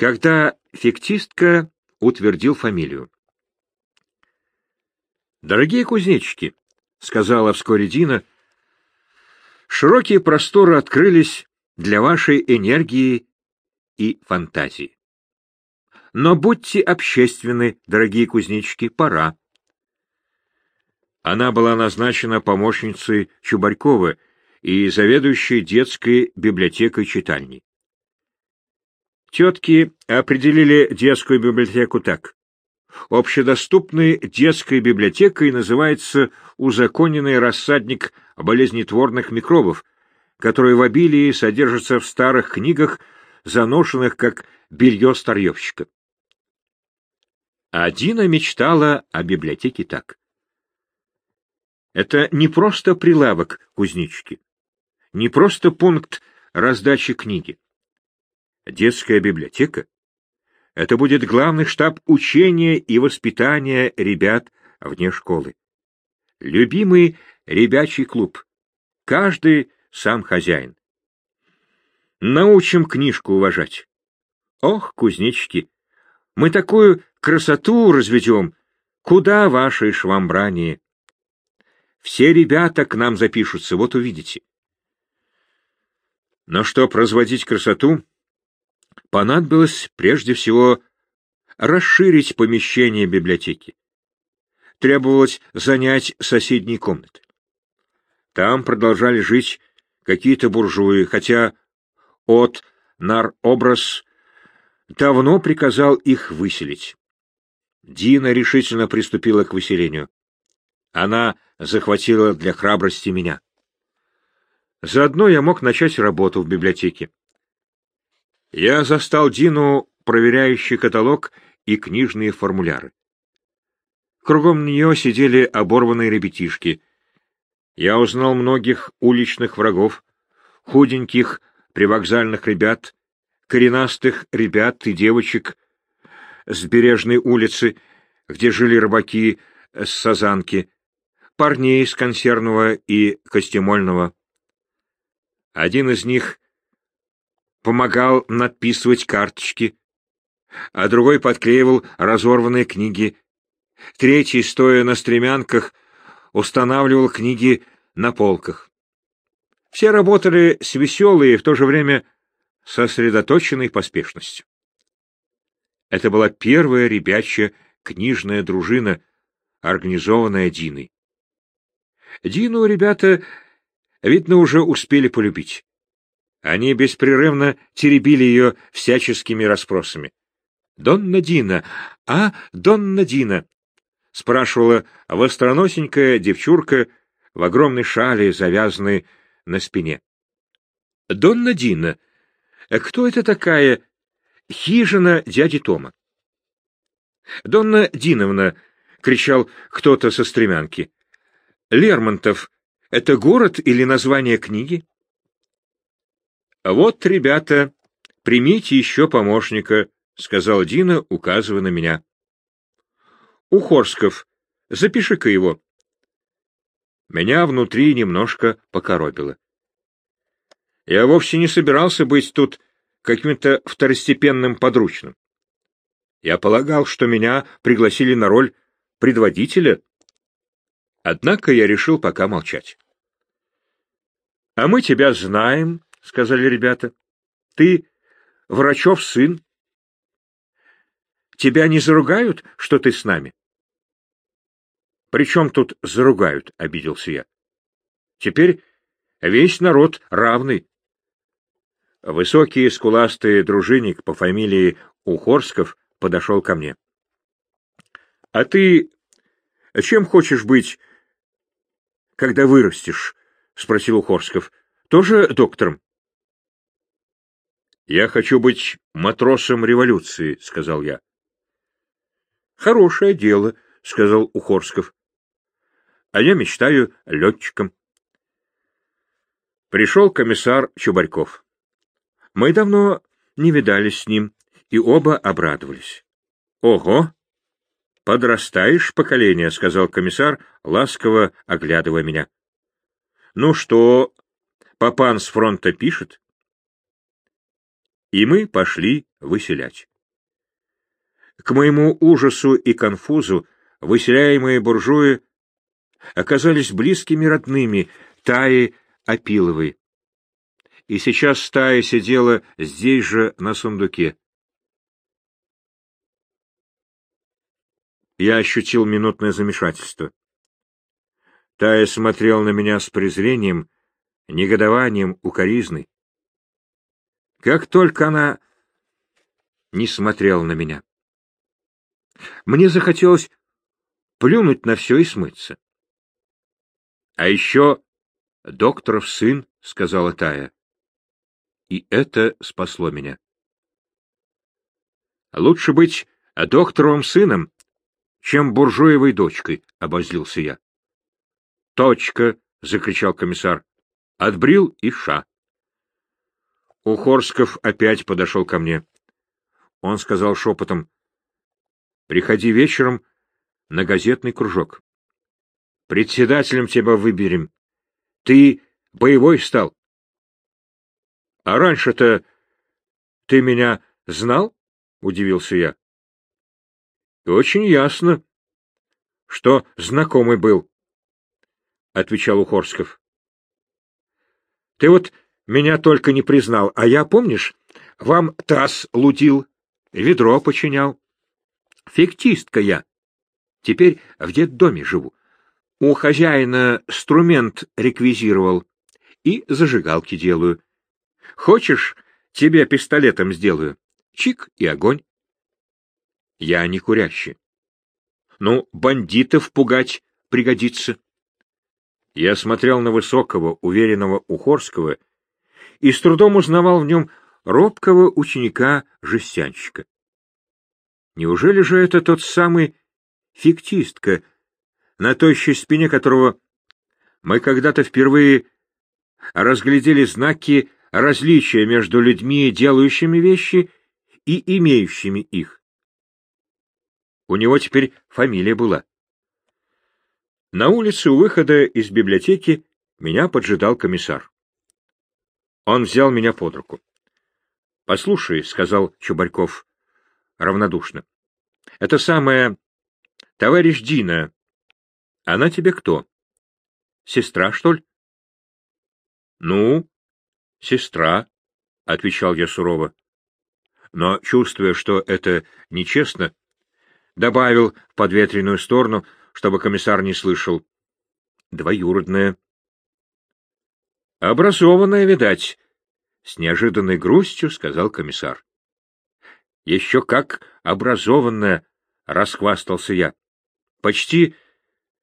когда фиктистка утвердил фамилию. «Дорогие кузнечики», — сказала вскоре Дина, — «широкие просторы открылись для вашей энергии и фантазии. Но будьте общественны, дорогие кузнечики, пора. Она была назначена помощницей Чубарькова и заведующей детской библиотекой-читальней. Тетки определили детскую библиотеку так. Общедоступной детской библиотекой называется узаконенный рассадник болезнетворных микробов, который в обилии содержится в старых книгах, заношенных как белье старьевщика. А Дина мечтала о библиотеке так. Это не просто прилавок кузнечики, не просто пункт раздачи книги. Детская библиотека — это будет главный штаб учения и воспитания ребят вне школы. Любимый ребячий клуб. Каждый сам хозяин. Научим книжку уважать. Ох, кузнечики, мы такую красоту разведем, куда ваши швамбрания. Все ребята к нам запишутся, вот увидите. Но чтоб разводить красоту, понадобилось прежде всего расширить помещение библиотеки. Требовалось занять соседние комнаты. Там продолжали жить какие-то буржуи, хотя от нар-образ давно приказал их выселить. Дина решительно приступила к выселению. Она захватила для храбрости меня. Заодно я мог начать работу в библиотеке. Я застал Дину, проверяющий каталог и книжные формуляры. Кругом нее сидели оборванные ребятишки. Я узнал многих уличных врагов, худеньких привокзальных ребят, коренастых ребят и девочек с Бережной улицы, где жили рыбаки с Сазанки, парней с консервного и костюмольного. Один из них помогал надписывать карточки, а другой подклеивал разорванные книги. Третий, стоя на стремянках, устанавливал книги на полках. Все работали с веселой и в то же время сосредоточенной поспешностью. Это была первая ребячья книжная дружина, организованная Диной. Дину ребята, видно, уже успели полюбить. Они беспрерывно теребили ее всяческими расспросами. «Донна Дина! А, Донна Дина!» — спрашивала востроносенькая девчурка в огромной шале, завязанной на спине. «Донна Дина! Кто это такая хижина дяди Тома?» «Донна Диновна!» — кричал кто-то со стремянки. «Лермонтов — это город или название книги?» «Вот, ребята, примите еще помощника», — сказал Дина, указывая на меня. «Ухорсков, запиши-ка его». Меня внутри немножко покоробило. Я вовсе не собирался быть тут каким-то второстепенным подручным. Я полагал, что меня пригласили на роль предводителя. Однако я решил пока молчать. — А мы тебя знаем, — сказали ребята. — Ты врачов сын. Тебя не заругают, что ты с нами? — При чем тут заругают? — обиделся я. — Теперь весь народ равный. Высокий скуластый дружинник по фамилии Ухорсков подошел ко мне. — А ты чем хочешь быть, когда вырастешь? — спросил Ухорсков. — Тоже доктором? «Я хочу быть матросом революции», — сказал я. «Хорошее дело», — сказал Ухорсков. «А я мечтаю летчиком». Пришел комиссар Чубарьков. Мы давно не видались с ним, и оба обрадовались. «Ого! Подрастаешь, поколение», — сказал комиссар, ласково оглядывая меня. «Ну что, папан с фронта пишет?» И мы пошли выселять. К моему ужасу и конфузу выселяемые буржуи оказались близкими родными Таи Апиловой. И сейчас стая сидела здесь же на сундуке. Я ощутил минутное замешательство. Тая смотрел на меня с презрением, негодованием, укоризной. Как только она не смотрела на меня. Мне захотелось плюнуть на все и смыться. — А еще докторов сын, — сказала Тая. И это спасло меня. — Лучше быть докторовым сыном, чем буржуевой дочкой, — обозлился я. — Точка! — закричал комиссар. Отбрил и ша. Ухорсков опять подошел ко мне. Он сказал шепотом, — Приходи вечером на газетный кружок. Председателем тебя выберем. Ты боевой стал. — А раньше-то ты меня знал? — удивился я. — Очень ясно, что знакомый был, — отвечал Ухорсков. — Ты вот меня только не признал, а я, помнишь, вам таз лудил, ведро починял. Фектистка я. Теперь в детдоме живу. У хозяина инструмент реквизировал и зажигалки делаю. Хочешь, тебе пистолетом сделаю? Чик и огонь. Я не курящий. Ну, бандитов пугать пригодится. Я смотрел на высокого, уверенного Ухорского и с трудом узнавал в нем робкого ученика-жестянщика. Неужели же это тот самый фиктистка, на тощей спине которого мы когда-то впервые разглядели знаки различия между людьми, делающими вещи, и имеющими их. У него теперь фамилия была. На улице у выхода из библиотеки меня поджидал комиссар. Он взял меня под руку. — Послушай, — сказал Чубарьков равнодушно, — это самая товарищ Дина. Она тебе кто? Сестра, что ли? — Ну, сестра, — отвечал я сурово. Но, чувствуя, что это нечестно, добавил подветренную сторону, чтобы комиссар не слышал. Двоюродная. Образованная, видать, — с неожиданной грустью сказал комиссар. Еще как образованная, — расхвастался я. Почти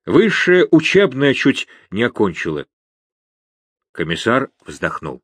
высшее учебное чуть не окончила. Комиссар вздохнул.